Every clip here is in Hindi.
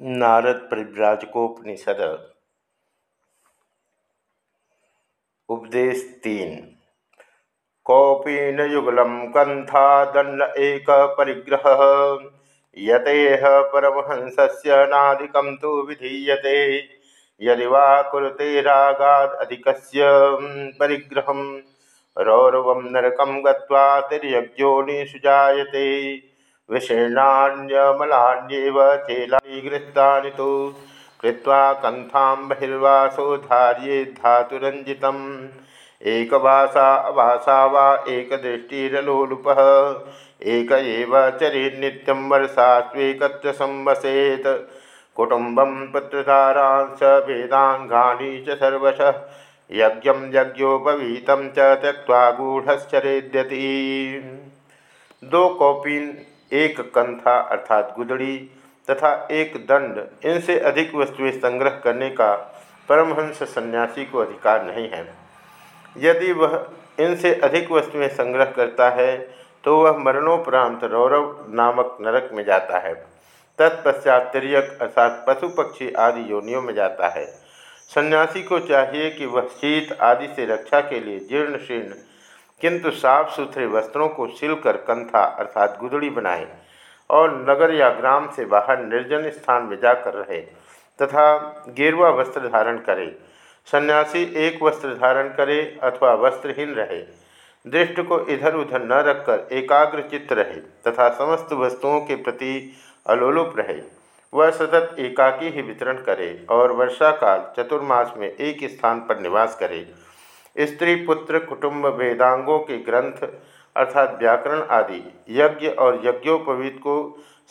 नारद परिव्राजकोपनिषद उपदेश तीन। कौपी न युगल कंथा दंड एक परिग्रह। यतेह परमहंस से नादिक तो विधीयते। यदि वा कुरुते रागादिक परिग्रह रौरव नरकम गर्यज्ञोनिषु जायते। विशीर्णान्यमलान्येव तो कृत्वा कन्थां बहिर्वासो धार्ये धातुरञ्जितम् एकवासा अवासा वा एकदृष्टिरलोलुपः, एक एव चरेन्नित्यं वर्षास्वेकत्र संवसेत्। कुटुम्बं पुत्रधारांश वेदाङ्गानि च सर्वशः, यज्ञं यज्ञोपवीतं च त्यक्त्वा गूढश्चरेद्यति। दो कौपीन एक कंथा अर्थात गुदड़ी तथा एक दंड, इनसे अधिक वस्तुएँ संग्रह करने का परमहंस सन्यासी को अधिकार नहीं है। यदि वह इनसे अधिक वस्तुएँ संग्रह करता है तो वह मरणोपरांत रौरव नामक नरक में जाता है। तत्पश्चात तिरक अर्थात पशु पक्षी आदि योनियों में जाता है। सन्यासी को चाहिए कि वह शीत आदि से रक्षा के लिए जीर्ण शीर्ण किंतु साफ़ सुथरे वस्त्रों को सिलकर कंथा अर्थात गुदड़ी बनाए और नगर या ग्राम से बाहर निर्जन स्थान में जाकर रहे तथा गेरुआ वस्त्र धारण करे, सन्यासी एक वस्त्र धारण करे अथवा वस्त्रहीन रहे, दृष्ट को इधर उधर न रखकर एकाग्र चित्त रहे तथा समस्त वस्तुओं के प्रति अलोलुप रहे। वह सतत एकाकी ही वितरण करे और वर्षा काल चतुर्मास में एक स्थान पर निवास करे स्त्री पुत्र कुटुंब वेदांगों के ग्रंथ अर्थात व्याकरण आदि यज्ञ और यज्ञोपवीत को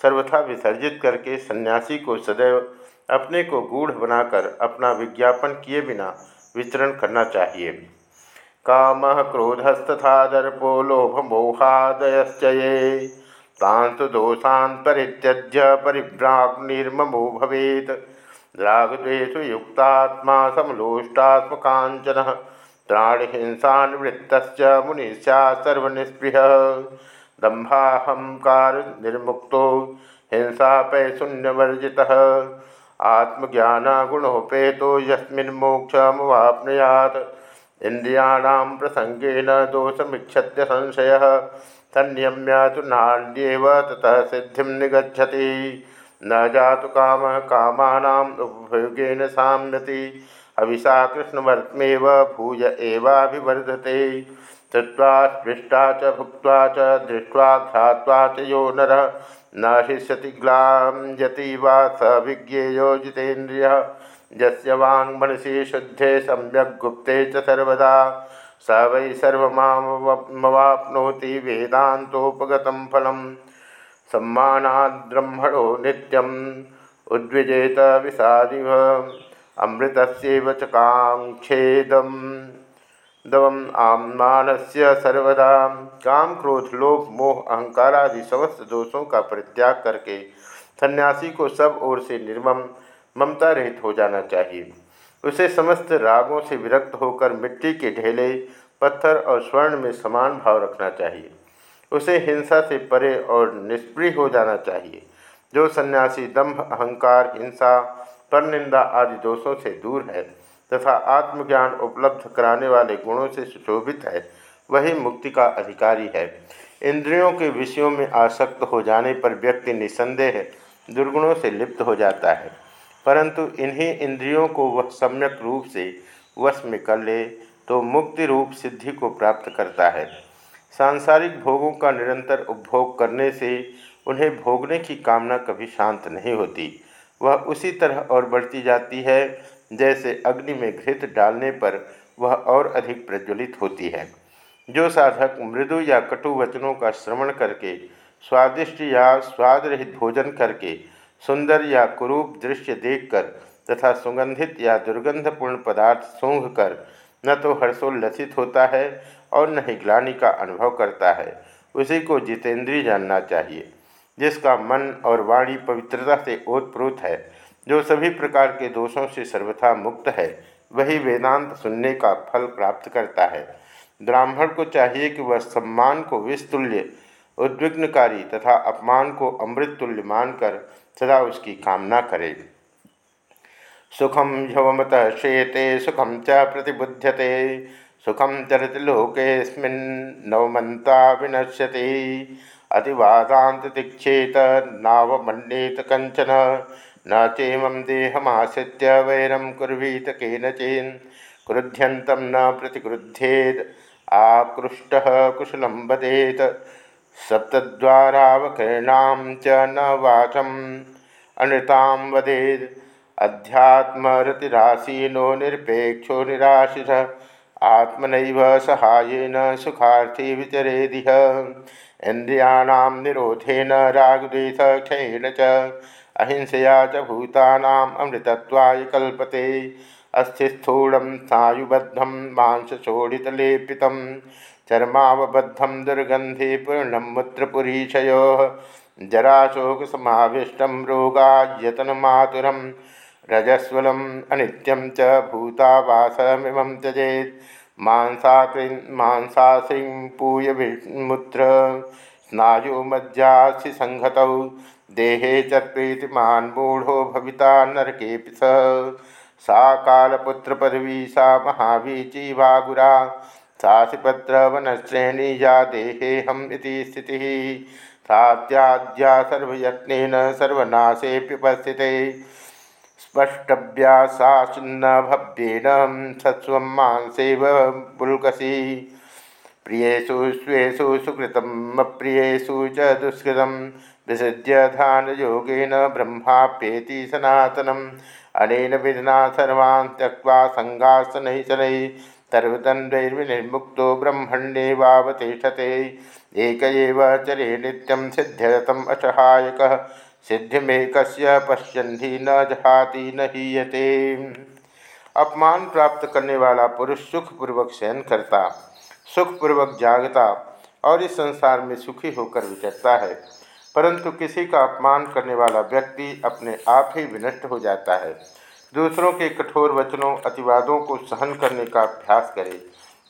सर्वथा विसर्जित करके सन्यासी को सदैव अपने को गूढ़ बनाकर अपना विज्ञापन किए बिना विचरण करना चाहिए। काम क्रोधस्तथा दर्पो लोभ मोहादयश्चये। तांसु दोषान् परित्यज्य परिभ्राग निर्ममो भवेत्। रागद्वेषु युक्तात्मा समलोष्टात्मकांचन त्राणहिंसावृत्त मुनिशा सर्वनिस्पृह। दंभाहंकार निर्मुक्तो हिंसा पैशून्यवर्जि आत्मज्ञान गुणोपेतो यस्मिन्मोक्षमवाप्नुयात् इंद्रियाणां प्रसंगेन दोषमीक्षत्य संशय। संयम्य तो नान्येव ततः सिद्धि निगछति न जातु काम, कामानाम् उपभोगेन साम्यति। अभिषा कृष्णवर्त्मेव भूय एवाभिवर्धते। श्रुवा स्पृष्टा च भुक्त च, दृष्ट्वा ख्यात्वा च यो नर। न हिष्यति ग्लांजति वा स विज्ञेयो जितेन्द्रिय यस्य शुद्धे सम्यक् गुप्ते च सर्वदा। स वै सर्वमाप्नोति वेदान्तोपगतं फलं सम्मानाद्ब्रह्मणो नित्यम्। उद्विजेत विषादिव अमृत च कांक्षेदम दवम आमान से सर्वदा। काम, क्रोध, लोभ, मोह, अहंकार आदि समस्त दोषों का परित्याग करके सन्यासी को सब ओर से निर्मम, ममता रहित हो जाना चाहिए। उसे समस्त रागों से विरक्त होकर मिट्टी के ढेले, पत्थर और स्वर्ण में समान भाव रखना चाहिए। उसे हिंसा से परे और निष्प्रिय हो जाना चाहिए। जो सन्यासी दम्भ, अहंकार, हिंसा पर निंदा आदि दोषों से दूर है तथा आत्मज्ञान उपलब्ध कराने वाले गुणों से सुशोभित है, वही मुक्ति का अधिकारी है। इंद्रियों के विषयों में आसक्त हो जाने पर व्यक्ति निसंदेह दुर्गुणों से लिप्त हो जाता है, परंतु इन्हीं इंद्रियों को वह सम्यक रूप से वश में कर ले तो मुक्ति रूप सिद्धि को प्राप्त करता है। सांसारिक भोगों का निरंतर उपभोग करने से उन्हें भोगने की कामना कभी शांत नहीं होती। वह उसी तरह और बढ़ती जाती है, जैसे अग्नि में घृत डालने पर वह और अधिक प्रज्वलित होती है। जो साधक मृदु या कटु वचनों का श्रवण करके, स्वादिष्ट या स्वाद रहित भोजन करके, सुंदर या कुरूप दृश्य देखकर तथा सुगंधित या दुर्गंधपूर्ण पदार्थ सूंघ कर, न तो हर्षोल्लसित होता है और न ही ग्लानि का अनुभव करता है। उसी को जितेंद्रीय जानना चाहिए। जिसका मन और वाणी पवित्रता से ओतप्रोत है, जो सभी प्रकार के दोषों से सर्वथा मुक्त है, वही वेदांत सुनने का फल प्राप्त करता है। ब्राह्मण को चाहिए कि वह सम्मान को विस्तुल्य, उद्विग्नकारी तथा अपमान को अमृत तुल्य मानकर सदा उसकी कामना करे। सुखम झवमत श्रेयते सुखम च प्रतिबुध्यते सुखम चरति लोकेस्मिन् नवमंता विनश्यति। अतिवादात दीक्षेत नावमन्येत कंचन न चेम देहमाश्रित्य वैरम कुर्वीत केनचेन। क्रुध्यंतम न प्रतिक्रुध्येद। आकृष्ट कुशल वदेत। सप्तद्वारावकीर्णां च न वाचम अनृतां वदेद। अध्यात्मरतिरासीनो निरपेक्षो निराशिष। आत्मन सहायेन सुखार्थी विचरेदिह इंद्रियाणां निरोधेन रागद्वेषक्षयेन च अहिंसया च भूतानाम् अमृतत्वाय कल्पते। अस्थिस्थूलं स्नायुबद्धं मांसशोडितलेपितं चर्मावबद्धं दुर्गन्धे पूर्णं मूत्रपुरीशयोः। जराशोकसमाविष्टं रोगायतनमातुरं रजस्वलम् अनित्यं च भूतावासमिमं त्यजेत्। मांसाकृ मांसाश्रिं पूयमुत्र स्नायुमज्जासि संहतौ। देहे च प्रीतिमान मूढ़ो भविता नरके स। सा कालपुत्र पदवी सा महावीची वागुरा। सासिपत्र वनश्रेणी या देहे हम इति स्थिति। सा त्याज्या सर्वयत्न सर्वनाशे उपस्थिते स्पष्टव्यासान्न भव्येन सत्स्व मांसेव बुल्कसी प्रियेषु स्वेषु सुकृतम अप्रियेषु च दुष्कृतम विसृज्य ध्यान योगेन ब्रह्माप्येति सनातनम अनेन विधिना सर्वान् त्यक्त्वा संगासनै शनै। सर्वतन्वैर्विनिर्मुक्तो ब्रह्मण्ये वावतिष्ठते एक एव चरे नित्यं सिद्ध्यतम् असहायकः। सिद्धिमेकस्य पश्यन्धि न जहाति न हीयते। अपमान प्राप्त करने वाला पुरुष सुखपूर्वक शयन करता, सुखपूर्वक जागता और इस संसार में सुखी होकर विचरता है। परंतु किसी का अपमान करने वाला व्यक्ति अपने आप ही विनष्ट हो जाता है। दूसरों के कठोर वचनों, अतिवादों को सहन करने का अभ्यास करे,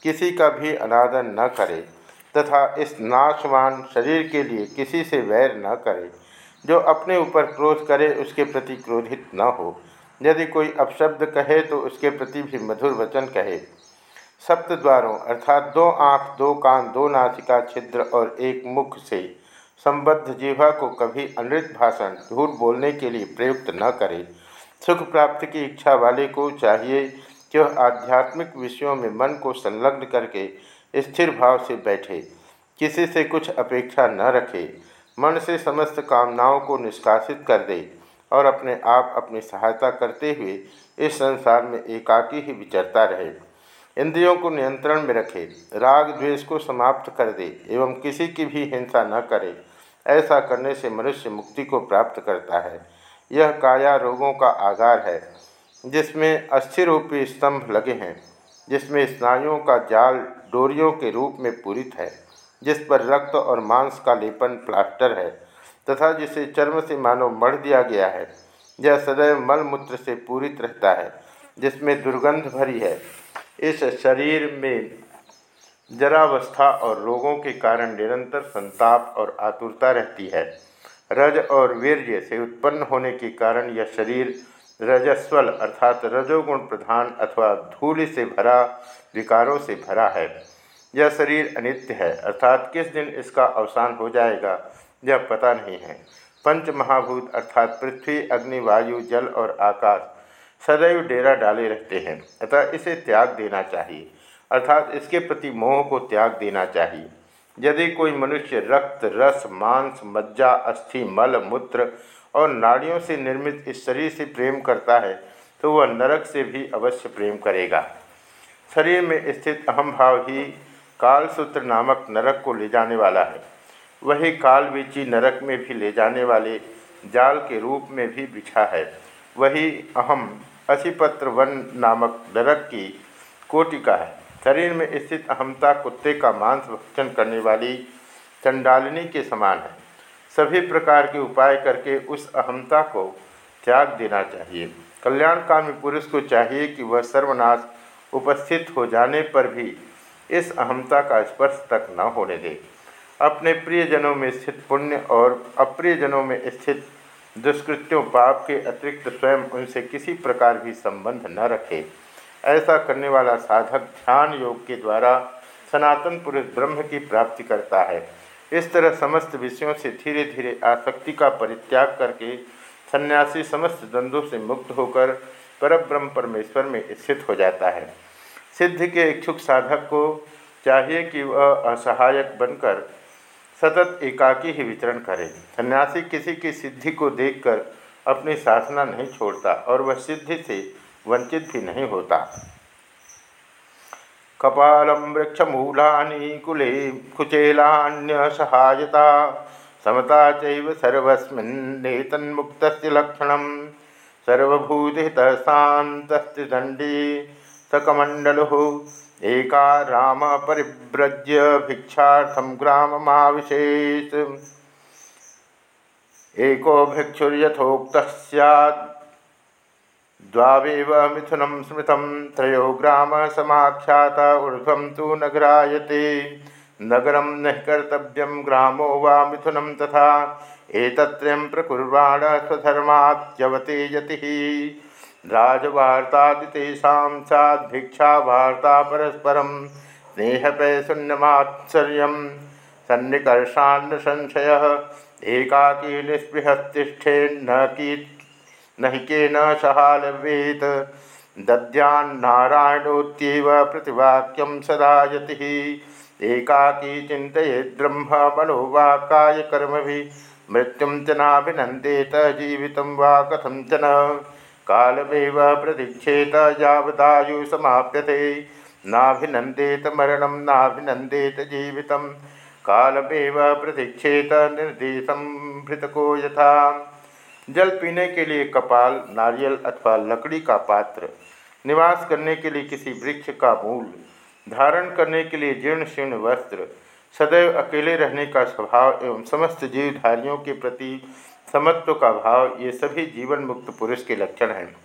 किसी का भी अनादर न करे, तथा इस नाशवान शरीर के लिए किसी से वैर न करे। जो अपने ऊपर क्रोध करे, उसके प्रति क्रोधित न हो। यदि कोई अपशब्द कहे तो उसके प्रति भी मधुर वचन कहे। सप्त द्वारों अर्थात दो आँख, दो कान, दो नासिका, छिद्र और एक मुख से संबद्ध जीवा को कभी अनृत भाषण, झूठ बोलने के लिए प्रयुक्त न करे। सुख प्राप्ति की इच्छा वाले को चाहिए कि वह आध्यात्मिक विषयों में मन को संलग्न करके स्थिर भाव से बैठे, किसी से कुछ अपेक्षा न रखे। मन से समस्त कामनाओं को निष्कासित कर दे और अपने आप अपनी सहायता करते हुए इस संसार में एकाकी ही विचरता रहे। इंद्रियों को नियंत्रण में रखे, राग द्वेष को समाप्त कर दे एवं किसी की भी हिंसा न करे, ऐसा करने से मनुष्य मुक्ति को प्राप्त करता है। यह काया रोगों का आगार है, जिसमें अस्थिर रूपी स्तंभ लगे हैं, जिसमें स्नायुओं का जाल डोरियों के रूप में पूरित है। जिस पर रक्त और मांस का लेपन प्लास्टर है तथा जिसे चर्म से मानो मढ़ दिया गया है, यह सदैव मलमूत्र से पूरित रहता है, जिसमें दुर्गंध भरी है। इस शरीर में जरावस्था और रोगों के कारण निरंतर संताप और आतुरता रहती है। रज और वीर्य से उत्पन्न होने के कारण यह शरीर रजस्वल अर्थात रजोगुण प्रधान अथवा धूल से भरा, विकारों से भरा है। यह शरीर अनित्य है, अर्थात किस दिन इसका अवसान हो जाएगा, यह पता नहीं है। पंच महाभूत अर्थात पृथ्वी, अग्नि, वायु, जल और आकाश, सदैव डेरा डाले रहते हैं। अतः इसे त्याग देना चाहिए, अर्थात इसके प्रति मोह को त्याग देना चाहिए। यदि कोई मनुष्य रक्त, रस, मांस, मज्जा, अस्थि, मल, मूत्र और नाड़ियों से निर्मित इस शरीर से प्रेम करता है तो वह नरक से भी अवश्य प्रेम करेगा। शरीर में स्थित अहम भाव ही कालसूत्र नामक नरक को ले जाने वाला है। वही कालवीची नरक में भी ले जाने वाले जाल के रूप में भी बिछा है। वही अहम असिपत्र वन नामक नरक की कोटिका है। शरीर में स्थित अहमता कुत्ते का मांस भक्षण करने वाली चंडालिनी के समान है। सभी प्रकार के उपाय करके उस अहमता को त्याग देना चाहिए। कल्याणकामी पुरुष को चाहिए कि वह सर्वनाश उपस्थित हो जाने पर भी इस अहमता का स्पर्श तक न होने दे। अपने प्रियजनों में स्थित पुण्य और अप्रियजनों में स्थित दुष्कृत्यों, पाप के अतिरिक्त स्वयं उनसे किसी प्रकार भी संबंध न रखे। ऐसा करने वाला साधक ध्यान योग के द्वारा सनातन पुरुष ब्रह्म की प्राप्ति करता है। इस तरह समस्त विषयों से धीरे धीरे आसक्ति का परित्याग करके सन्यासी समस्त द्वंद्वों से मुक्त होकर परब्रह्म परमेश्वर में स्थित हो जाता है। सिद्ध के इच्छुक साधक को चाहिए कि वह असहायक बनकर सतत एकाकी ही विचरण करे। सन्यासी किसी की सिद्धि को देखकर अपनी साधना नहीं छोड़ता और वह सिद्धि से वंचित भी नहीं होता। कपालम वृक्षमूलानि कुले कुचेलान्य सहायता, समता चर्वस्मिन्नेतन्मुक्त लक्षण सर्वभूतित शांतस्तिदंडी सकमंडल एका राम परिव्रज्य भिक्षार्थम ग्राममाविशेष। एको भिक्षुर्यथोक्त द्वावेव मिथुनं स्मृतं त्रयो ग्रामसमाख्यात ऊर्ध्वं तु नगरायते। नगरं नैकर्तव्यं ग्रामो वा मिथुनं तथा। एतत्रयं प्रकुर्वाण स्वधर्मात्यवते यतिः राजवार्तादितेषां साद्भिक्षावार्ता परस्परं स्नेहपैशून्यमात्सर्यं सन्निकर्षान्न संशय एकाकी निःस्पृहस्तिष्ठेन्न कीत् नहिकेन सहालवेत दद्यान्नारायणोत्येव प्रतिवाक्यं सदा यतिः। एकाकी चिन्तयेद् ब्रह्म मनोवाकायकर्मभिः मृत्युं च नाभिनन्देत, जीवितं वा कथं च न। कालमेव प्रतीक्षेत यावदायु समाप्यते। नाभिनन्देत मरणं, नाभिनन्देत जीवितं कालमेव प्रतीक्षेत निर्देशं भृतको यथा। जल पीने के लिए कपाल, नारियल अथवा लकड़ी का पात्र। निवास करने के लिए किसी वृक्ष का मूल। धारण करने के लिए जीर्ण शीर्ण वस्त्र। सदैव अकेले रहने का स्वभाव एवं समस्त जीवधारियों के प्रति समत्व का भाव ये सभी जीवन मुक्त पुरुष के लक्षण हैं।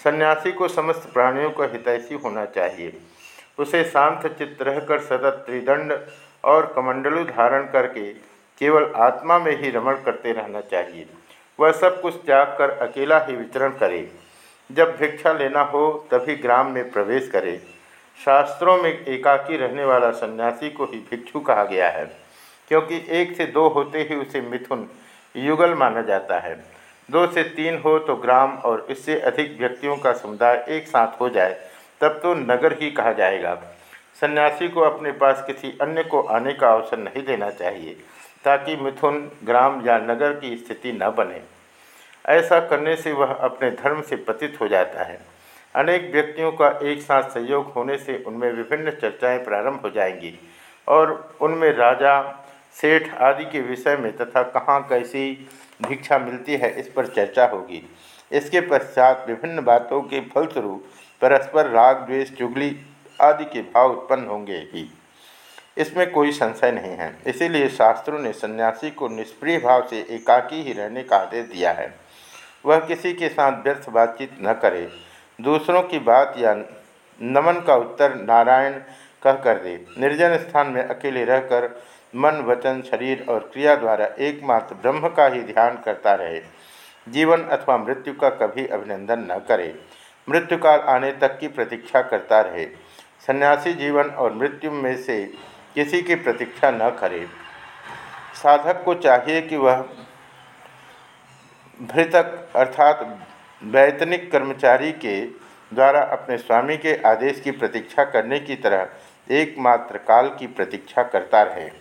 सन्यासी को समस्त प्राणियों का हितैषी होना चाहिए। उसे शांत चित्त रहकर सतत त्रिदंड और कमंडलु धारण करके केवल आत्मा में ही रमण करते रहना चाहिए। वह सब कुछ त्याग कर अकेला ही विचरण करे। जब भिक्षा लेना हो, तभी ग्राम में प्रवेश करे। शास्त्रों में एकाकी रहने वाला सन्यासी को ही भिक्षु कहा गया है, क्योंकि एक से दो होते ही उसे मिथुन युगल माना जाता है। दो से तीन हो तो ग्राम और इससे अधिक व्यक्तियों का समुदाय एक साथ हो जाए, तब तो नगर ही कहा जाएगा। सन्यासी को अपने पास किसी अन्य को आने का अवसर नहीं देना चाहिए, ताकि मिथुन, ग्राम या नगर की स्थिति न बने। ऐसा करने से वह अपने धर्म से पतित हो जाता है। अनेक व्यक्तियों का एक साथ सहयोग होने से उनमें विभिन्न चर्चाएँ प्रारंभ हो जाएँगी और उनमें राजा सेठ आदि के विषय में तथा कहाँ कैसी भिक्षा मिलती है इस पर चर्चा होगी। इसके पश्चात विभिन्न बातों के फलस्वरूप परस्पर राग, द्वेष, चुगली आदि के भाव उत्पन्न होंगे ही। इसमें कोई संशय नहीं है। इसीलिए शास्त्रों ने सन्यासी को निष्प्रिय भाव से एकाकी ही रहने का आदेश दिया है। वह किसी के साथ व्यर्थ बातचीत न करे। दूसरों की बात या नमन का उत्तर नारायण कह कर दे। निर्जन स्थान में अकेले रहकर मन, वचन, शरीर और क्रिया द्वारा एकमात्र ब्रह्म का ही ध्यान करता रहे। जीवन अथवा मृत्यु का कभी अभिनंदन न करे। मृत्युकाल आने तक की प्रतीक्षा करता रहे। सन्यासी जीवन और मृत्यु में से किसी की प्रतीक्षा न करे। साधक को चाहिए कि वह भृतक अर्थात वैतनिक कर्मचारी के द्वारा अपने स्वामी के आदेश की प्रतीक्षा करने की तरह एकमात्र काल की प्रतीक्षा करता रहे।